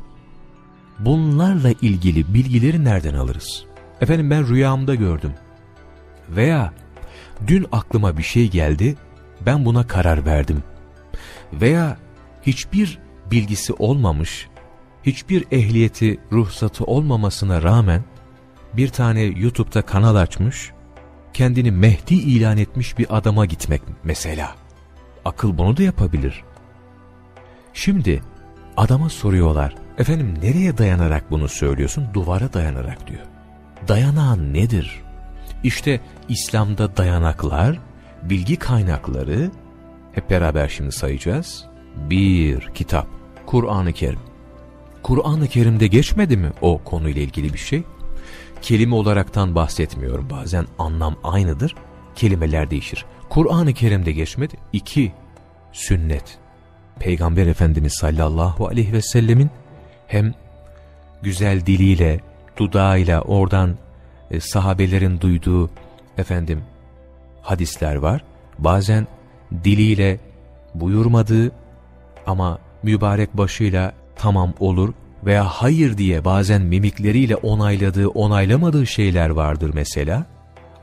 Bunlarla ilgili bilgileri nereden alırız? Efendim ben rüyamda gördüm. Veya dün aklıma bir şey geldi, ben buna karar verdim. Veya hiçbir bilgisi olmamış, hiçbir ehliyeti, ruhsatı olmamasına rağmen bir tane YouTube'da kanal açmış, kendini Mehdi ilan etmiş bir adama gitmek mesela. Akıl bunu da yapabilir. Şimdi adama soruyorlar, efendim nereye dayanarak bunu söylüyorsun? Duvara dayanarak diyor. Dayanağın nedir? İşte İslam'da dayanaklar, bilgi kaynakları, hep beraber şimdi sayacağız. Bir, kitap, Kur'an-ı Kerim. Kur'an-ı Kerim'de geçmedi mi o konuyla ilgili bir şey? Kelime olaraktan bahsetmiyorum. Bazen anlam aynıdır. Kelimeler değişir. Kur'an-ı Kerim'de geçmedi. İki, sünnet. Peygamber Efendimiz sallallahu aleyhi ve sellemin hem güzel diliyle, dudağıyla oradan e, sahabelerin duyduğu efendim hadisler var. Bazen diliyle buyurmadığı ama mübarek başıyla tamam olur veya hayır diye bazen mimikleriyle onayladığı onaylamadığı şeyler vardır mesela.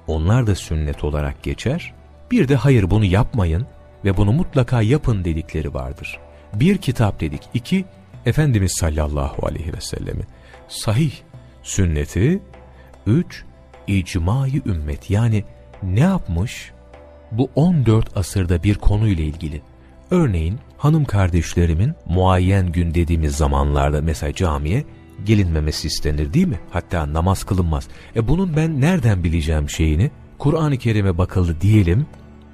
Onlar da sünnet olarak geçer. Bir de hayır bunu yapmayın ve bunu mutlaka yapın dedikleri vardır. Bir kitap dedik. iki Efendimiz sallallahu aleyhi ve sellemin sahih sünneti. Üç icmayı ümmet yani ne yapmış? Bu 14 asırda bir konuyla ilgili. Örneğin hanım kardeşlerimin muayyen gün dediğimiz zamanlarda mesela camiye gelinmemesi istenir değil mi? Hatta namaz kılınmaz. E bunun ben nereden bileceğim şeyini? Kur'an-ı Kerim'e bakıldı diyelim,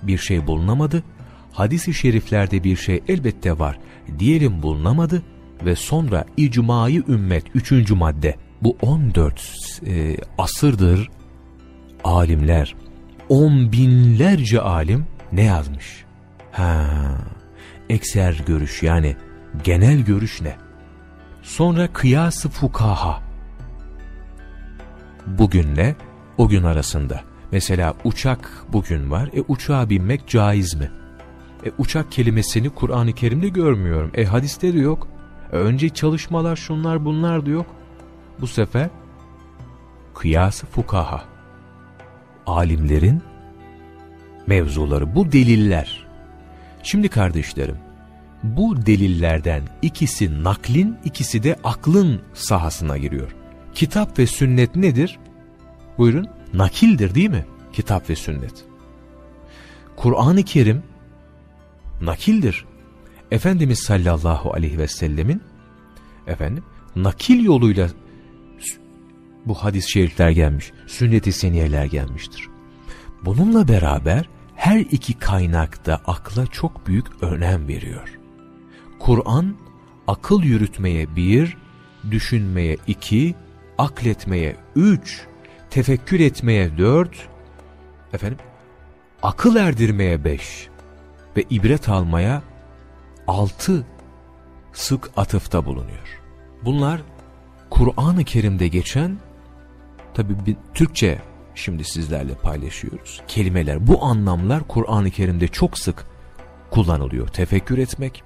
bir şey bulunamadı. Hadis-i şeriflerde bir şey elbette var diyelim bulunamadı ve sonra icmayı ümmet üçüncü madde bu 14 e, asırdır alimler on binlerce alim ne yazmış? Ha, ekser görüş yani genel görüş ne? Sonra kıyası fukaha. Bugün ne? O gün arasında. Mesela uçak bugün var. E uçağa binmek caiz mi? E uçak kelimesini Kur'an-ı Kerim'de görmüyorum. E hadiste de yok. E, önce çalışmalar şunlar bunlar da yok. Bu sefer kıyası fukaha. Alimlerin mevzuları bu deliller. Şimdi kardeşlerim bu delillerden ikisi naklin ikisi de aklın sahasına giriyor. Kitap ve sünnet nedir? Buyurun nakildir değil mi? Kitap ve sünnet. Kur'an-ı Kerim nakildir. Efendimiz sallallahu aleyhi ve sellemin efendim nakil yoluyla bu hadis-i şerifler gelmiş, sünnet-i seniyeler gelmiştir. Bununla beraber her iki kaynakta akla çok büyük önem veriyor. Kur'an akıl yürütmeye bir, düşünmeye iki, akletmeye üç, tefekkür etmeye dört, efendim, akıl erdirmeye beş ve ibret almaya altı sık atıfta bulunuyor. Bunlar Kur'an-ı Kerim'de geçen, tabi Türkçe şimdi sizlerle paylaşıyoruz. Kelimeler, bu anlamlar Kur'an-ı Kerim'de çok sık kullanılıyor. Tefekkür etmek,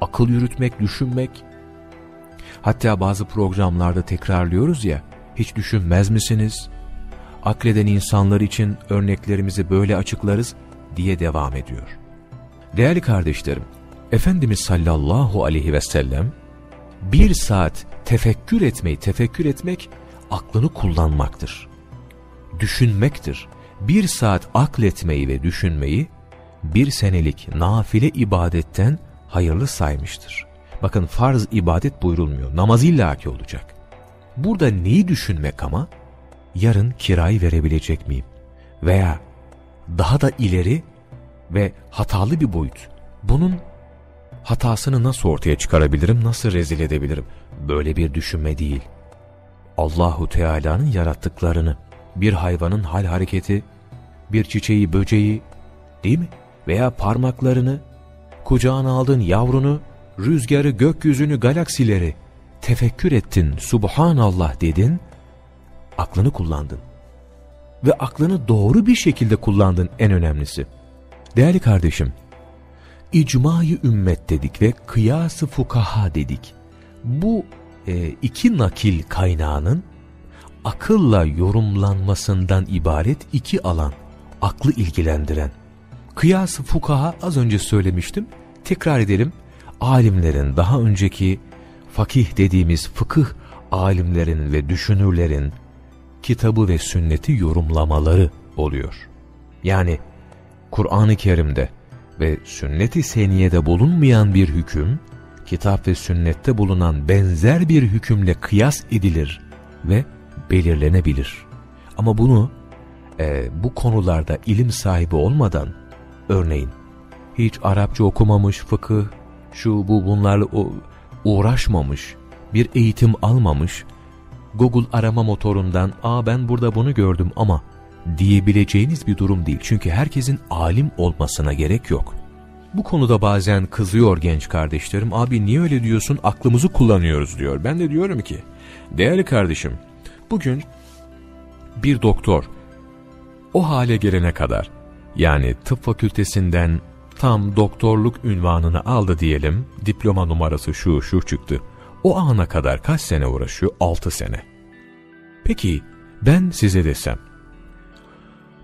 akıl yürütmek, düşünmek. Hatta bazı programlarda tekrarlıyoruz ya, hiç düşünmez misiniz? Akleden insanlar için örneklerimizi böyle açıklarız diye devam ediyor. Değerli kardeşlerim, Efendimiz sallallahu aleyhi ve sellem bir saat tefekkür etmeyi, tefekkür etmek aklını kullanmaktır. Düşünmektir. Bir saat akletmeyi ve düşünmeyi bir senelik nafile ibadetten hayırlı saymıştır. Bakın farz ibadet buyurulmuyor. Namaz illaki olacak. Burada neyi düşünmek ama? Yarın kirayı verebilecek miyim? Veya daha da ileri ve hatalı bir boyut. Bunun hatasını nasıl ortaya çıkarabilirim, nasıl rezil edebilirim? Böyle bir düşünme değil. Allahu Teala'nın yarattıklarını, bir hayvanın hal hareketi, bir çiçeği, böceği, değil mi? Veya parmaklarını, kucağına aldın yavrunu, rüzgarı, gökyüzünü, galaksileri tefekkür ettin, subhanallah dedin, aklını kullandın. Ve aklını doğru bir şekilde kullandın en önemlisi. Değerli kardeşim, icmayı ümmet dedik ve kıyası fukaha dedik. Bu iki nakil kaynağının akılla yorumlanmasından ibaret iki alan, aklı ilgilendiren. Kıyas fukaha az önce söylemiştim, tekrar edelim. Alimlerin daha önceki fakih dediğimiz fıkıh alimlerin ve düşünürlerin kitabı ve sünneti yorumlamaları oluyor. Yani Kur'an-ı Kerim'de ve sünnet-i seniyede bulunmayan bir hüküm, kitap ve sünnette bulunan benzer bir hükümle kıyas edilir ve belirlenebilir. Ama bunu e, bu konularda ilim sahibi olmadan, örneğin hiç Arapça okumamış, fıkıh, şu bu bunlarla uğraşmamış, bir eğitim almamış, Google arama motorundan ''Aa ben burada bunu gördüm ama'' diyebileceğiniz bir durum değil. Çünkü herkesin alim olmasına gerek yok. Bu konuda bazen kızıyor genç kardeşlerim. Abi niye öyle diyorsun? Aklımızı kullanıyoruz diyor. Ben de diyorum ki, değerli kardeşim, bugün bir doktor o hale gelene kadar yani tıp fakültesinden tam doktorluk ünvanını aldı diyelim, diploma numarası şu şu çıktı. O ana kadar kaç sene uğraşıyor? 6 sene. Peki ben size desem,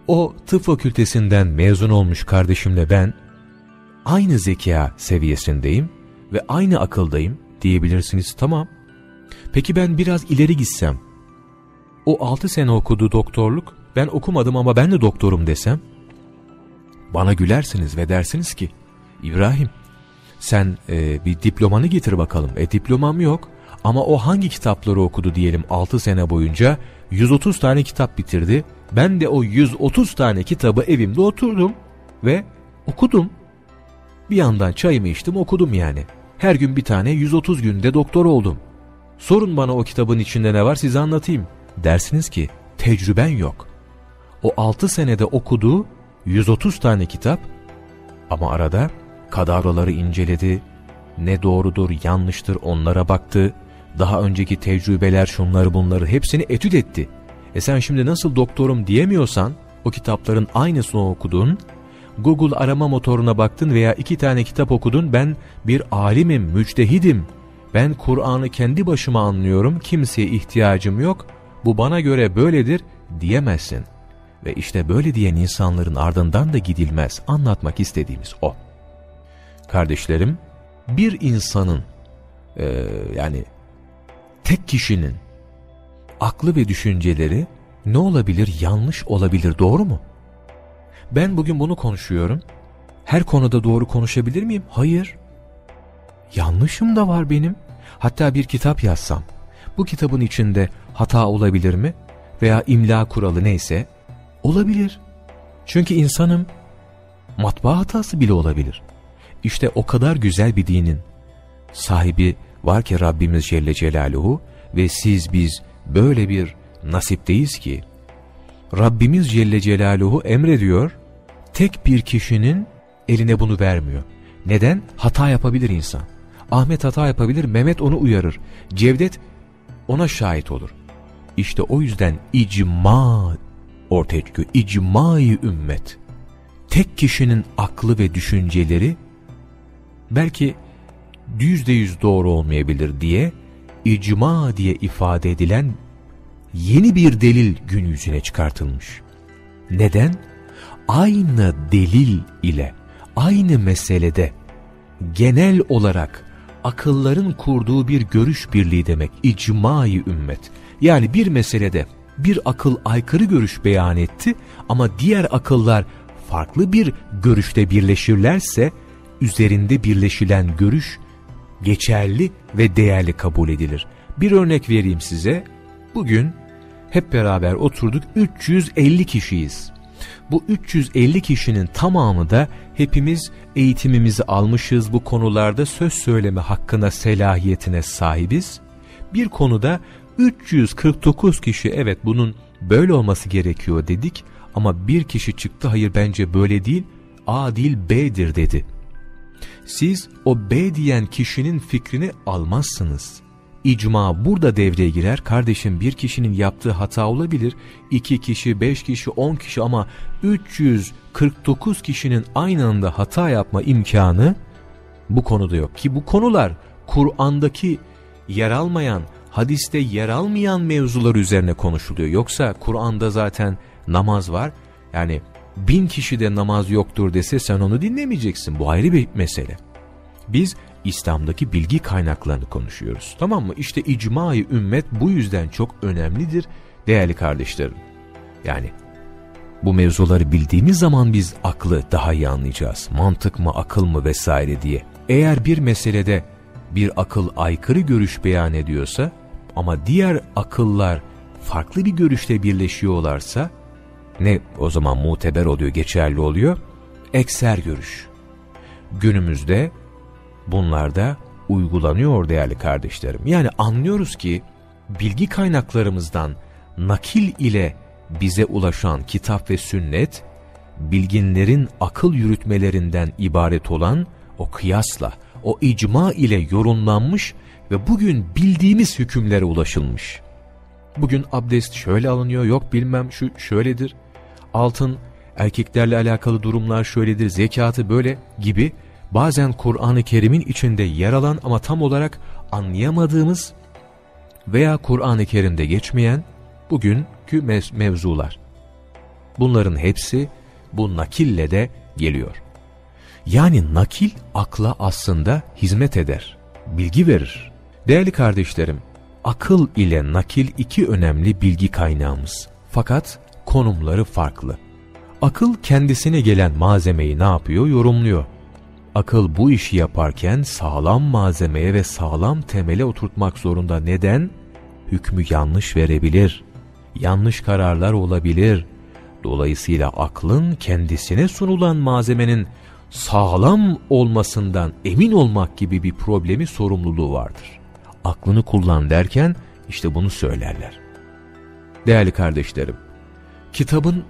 o tıp fakültesinden mezun olmuş kardeşimle ben aynı zeka seviyesindeyim ve aynı akıldayım diyebilirsiniz tamam. Peki ben biraz ileri gitsem, o 6 sene okudu doktorluk, ben okumadım ama ben de doktorum desem, bana gülersiniz ve dersiniz ki, İbrahim sen e, bir diplomanı getir bakalım. E diplomam yok ama o hangi kitapları okudu diyelim 6 sene boyunca 130 tane kitap bitirdi Ben de o 130 tane kitabı evimde oturdum ve okudum. Bir yandan çayımı içtim okudum yani. Her gün bir tane 130 günde doktor oldum. Sorun bana o kitabın içinde ne var size anlatayım. Dersiniz ki tecrüben yok. O 6 senede okuduğu 130 tane kitap ama arada kadavraları inceledi, ne doğrudur yanlıştır onlara baktı, daha önceki tecrübeler şunları bunları hepsini etüt etti. E sen şimdi nasıl doktorum diyemiyorsan o kitapların aynısını okudun, Google arama motoruna baktın veya iki tane kitap okudun ben bir alimim, müctehidim, ben Kur'an'ı kendi başıma anlıyorum, kimseye ihtiyacım yok, bu bana göre böyledir diyemezsin. Ve işte böyle diyen insanların ardından da gidilmez. Anlatmak istediğimiz o. Kardeşlerim, bir insanın e, yani tek kişinin aklı ve düşünceleri ne olabilir? Yanlış olabilir, doğru mu? Ben bugün bunu konuşuyorum. Her konuda doğru konuşabilir miyim? Hayır. Yanlışım da var benim. Hatta bir kitap yazsam, bu kitabın içinde hata olabilir mi? Veya imla kuralı neyse, olabilir. Çünkü insanım, matbaa hatası bile olabilir. İşte o kadar güzel bir dinin sahibi var ki Rabbimiz Celle Celaluhu ve siz biz böyle bir nasipteyiz ki Rabbimiz Celle Celaluhu emrediyor tek bir kişinin eline bunu vermiyor. Neden? Hata yapabilir insan. Ahmet hata yapabilir, Mehmet onu uyarır. Cevdet ona şahit olur. İşte o yüzden icma ortaya çıkıyor. İcmai ümmet. Tek kişinin aklı ve düşünceleri belki yüzde yüz doğru olmayabilir diye icma diye ifade edilen yeni bir delil gün yüzüne çıkartılmış. Neden? Aynı delil ile, aynı meselede genel olarak akılların kurduğu bir görüş birliği demek icmai ümmet. Yani bir meselede bir akıl aykırı görüş beyan etti ama diğer akıllar farklı bir görüşte birleşirlerse üzerinde birleşilen görüş geçerli ve değerli kabul edilir. Bir örnek vereyim size. Bugün hep beraber oturduk 350 kişiyiz. Bu 350 kişinin tamamı da hepimiz eğitimimizi almışız bu konularda söz söyleme hakkına selahiyetine sahibiz. Bir konuda 349 kişi evet bunun böyle olması gerekiyor dedik ama bir kişi çıktı hayır bence böyle değil A değil B'dir dedi. Siz o B diyen kişinin fikrini almazsınız. İcma burada devreye girer. Kardeşim bir kişinin yaptığı hata olabilir. İki kişi, beş kişi, on kişi ama 349 kişinin aynı anda hata yapma imkanı bu konuda yok. Ki bu konular Kur'an'daki yer almayan, hadiste yer almayan mevzular üzerine konuşuluyor. Yoksa Kur'an'da zaten namaz var. Yani bin kişide namaz yoktur dese sen onu dinlemeyeceksin. Bu ayrı bir mesele. Biz İslam'daki bilgi kaynaklarını konuşuyoruz. Tamam mı? İşte icma-i ümmet bu yüzden çok önemlidir değerli kardeşlerim. Yani bu mevzuları bildiğimiz zaman biz aklı daha iyi anlayacağız. Mantık mı, akıl mı vesaire diye. Eğer bir meselede bir akıl aykırı görüş beyan ediyorsa ama diğer akıllar farklı bir görüşte birleşiyorlarsa ne o zaman muteber oluyor, geçerli oluyor? Ekser görüş. Günümüzde bunlar da uygulanıyor değerli kardeşlerim. Yani anlıyoruz ki bilgi kaynaklarımızdan nakil ile bize ulaşan kitap ve sünnet, bilginlerin akıl yürütmelerinden ibaret olan o kıyasla, o icma ile yorumlanmış ve bugün bildiğimiz hükümlere ulaşılmış. Bugün abdest şöyle alınıyor, yok bilmem şu şöyledir, altın, erkeklerle alakalı durumlar şöyledir, zekatı böyle gibi bazen Kur'an-ı Kerim'in içinde yer alan ama tam olarak anlayamadığımız veya Kur'an-ı Kerim'de geçmeyen bugünkü mev mevzular. Bunların hepsi bu nakille de geliyor. Yani nakil akla aslında hizmet eder, bilgi verir. Değerli kardeşlerim, akıl ile nakil iki önemli bilgi kaynağımız. Fakat konumları farklı. Akıl kendisine gelen malzemeyi ne yapıyor? Yorumluyor. Akıl bu işi yaparken sağlam malzemeye ve sağlam temele oturtmak zorunda. Neden? Hükmü yanlış verebilir. Yanlış kararlar olabilir. Dolayısıyla aklın kendisine sunulan malzemenin sağlam olmasından emin olmak gibi bir problemi sorumluluğu vardır. Aklını kullan derken işte bunu söylerler. Değerli kardeşlerim, kitabın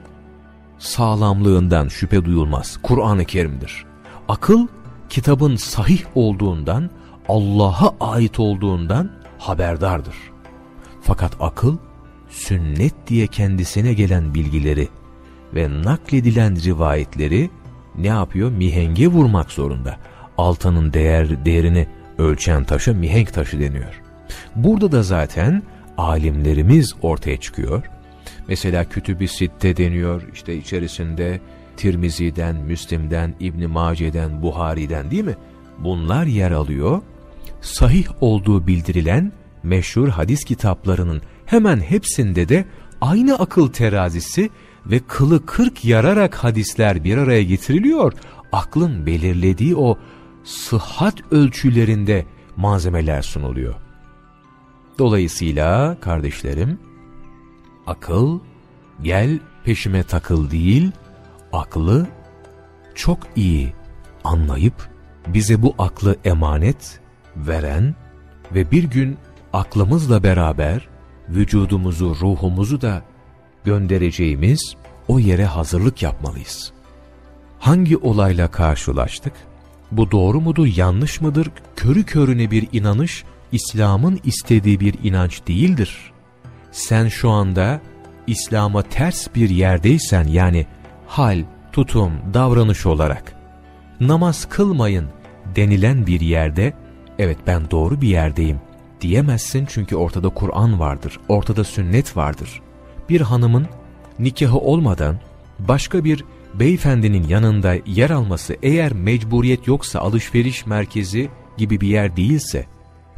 sağlamlığından şüphe duyulmaz. Kur'an-ı Kerim'dir. Akıl, kitabın sahih olduğundan, Allah'a ait olduğundan haberdardır. Fakat akıl, sünnet diye kendisine gelen bilgileri ve nakledilen rivayetleri ne yapıyor? Mihenge vurmak zorunda. Altının değer değerini ölçen taşa mihenk taşı deniyor. Burada da zaten alimlerimiz ortaya çıkıyor. Mesela Kütüb-i Sitte deniyor işte içerisinde Tirmizi'den, Müslim'den, İbn Mace'den, Buhari'den değil mi? Bunlar yer alıyor. Sahih olduğu bildirilen meşhur hadis kitaplarının hemen hepsinde de aynı akıl terazisi ve kılı kırk yararak hadisler bir araya getiriliyor. Aklın belirlediği o sıhhat ölçülerinde malzemeler sunuluyor. Dolayısıyla kardeşlerim, akıl gel peşime takıl değil, aklı çok iyi anlayıp bize bu aklı emanet veren ve bir gün aklımızla beraber vücudumuzu, ruhumuzu da göndereceğimiz o yere hazırlık yapmalıyız. Hangi olayla karşılaştık? Bu doğru mudur, yanlış mıdır? Körü körüne bir inanış, İslam'ın istediği bir inanç değildir. Sen şu anda İslam'a ters bir yerdeysen yani hal, tutum, davranış olarak namaz kılmayın denilen bir yerde evet ben doğru bir yerdeyim diyemezsin çünkü ortada Kur'an vardır, ortada sünnet vardır. Bir hanımın nikahı olmadan başka bir beyefendinin yanında yer alması eğer mecburiyet yoksa alışveriş merkezi gibi bir yer değilse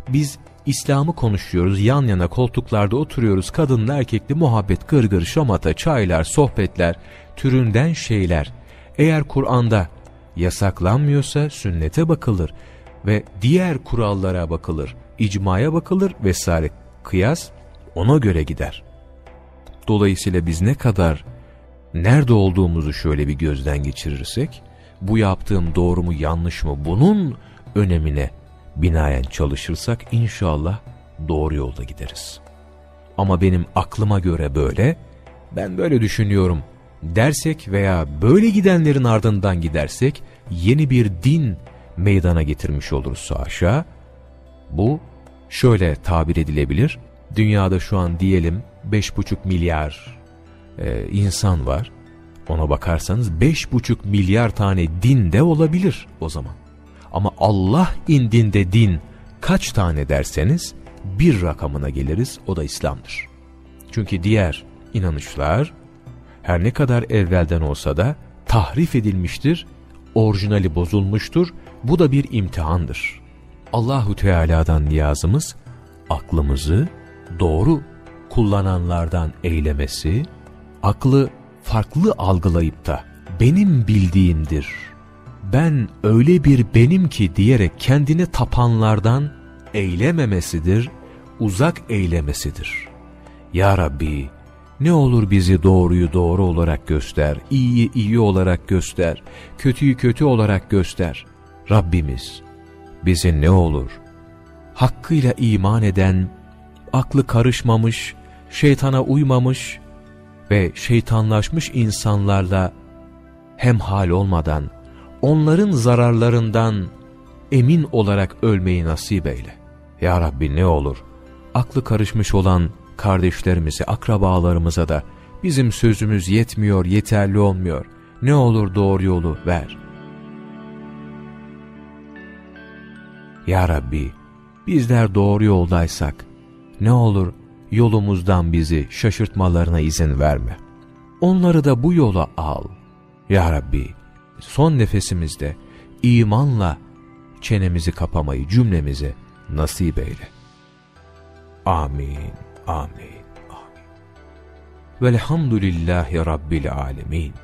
biz İslam'ı konuşuyoruz yan yana koltuklarda oturuyoruz kadınlı erkekli muhabbet gırgır şamata çaylar sohbetler türünden şeyler eğer Kur'an'da yasaklanmıyorsa sünnete bakılır ve diğer kurallara bakılır icmaya bakılır vesaire kıyas ona göre gider. Dolayısıyla biz ne kadar nerede olduğumuzu şöyle bir gözden geçirirsek, bu yaptığım doğru mu yanlış mı bunun önemine binaen çalışırsak inşallah doğru yolda gideriz. Ama benim aklıma göre böyle, ben böyle düşünüyorum dersek veya böyle gidenlerin ardından gidersek yeni bir din meydana getirmiş oluruz aşağı. Bu şöyle tabir edilebilir. Dünyada şu an diyelim 5,5 milyar e, insan var. Ona bakarsanız 5,5 milyar tane din de olabilir o zaman. Ama Allah indinde din kaç tane derseniz bir rakamına geliriz o da İslam'dır. Çünkü diğer inanışlar her ne kadar evvelden olsa da tahrif edilmiştir, orijinali bozulmuştur. Bu da bir imtihandır. Allahu Teala'dan niyazımız aklımızı doğru kullananlardan eylemesi, aklı farklı algılayıp da benim bildiğimdir, ben öyle bir benim ki diyerek kendine tapanlardan eylememesidir, uzak eylemesidir. Ya Rabbi, ne olur bizi doğruyu doğru olarak göster, iyiyi iyi olarak göster, kötüyü kötü olarak göster. Rabbimiz, bizi ne olur, hakkıyla iman eden, aklı karışmamış, şeytana uymamış ve şeytanlaşmış insanlarla hemhal olmadan, onların zararlarından emin olarak ölmeyi nasip eyle. Ya Rabbi ne olur, aklı karışmış olan kardeşlerimize, akrabalarımıza da bizim sözümüz yetmiyor, yeterli olmuyor. Ne olur doğru yolu ver. Ya Rabbi, bizler doğru yoldaysak, ne olur yolumuzdan bizi şaşırtmalarına izin verme. Onları da bu yola al. Ya Rabbi, son nefesimizde imanla çenemizi kapamayı cümlemize nasip eyle. Amin, amin, amin. Velhamdülillahi Rabbil alemin.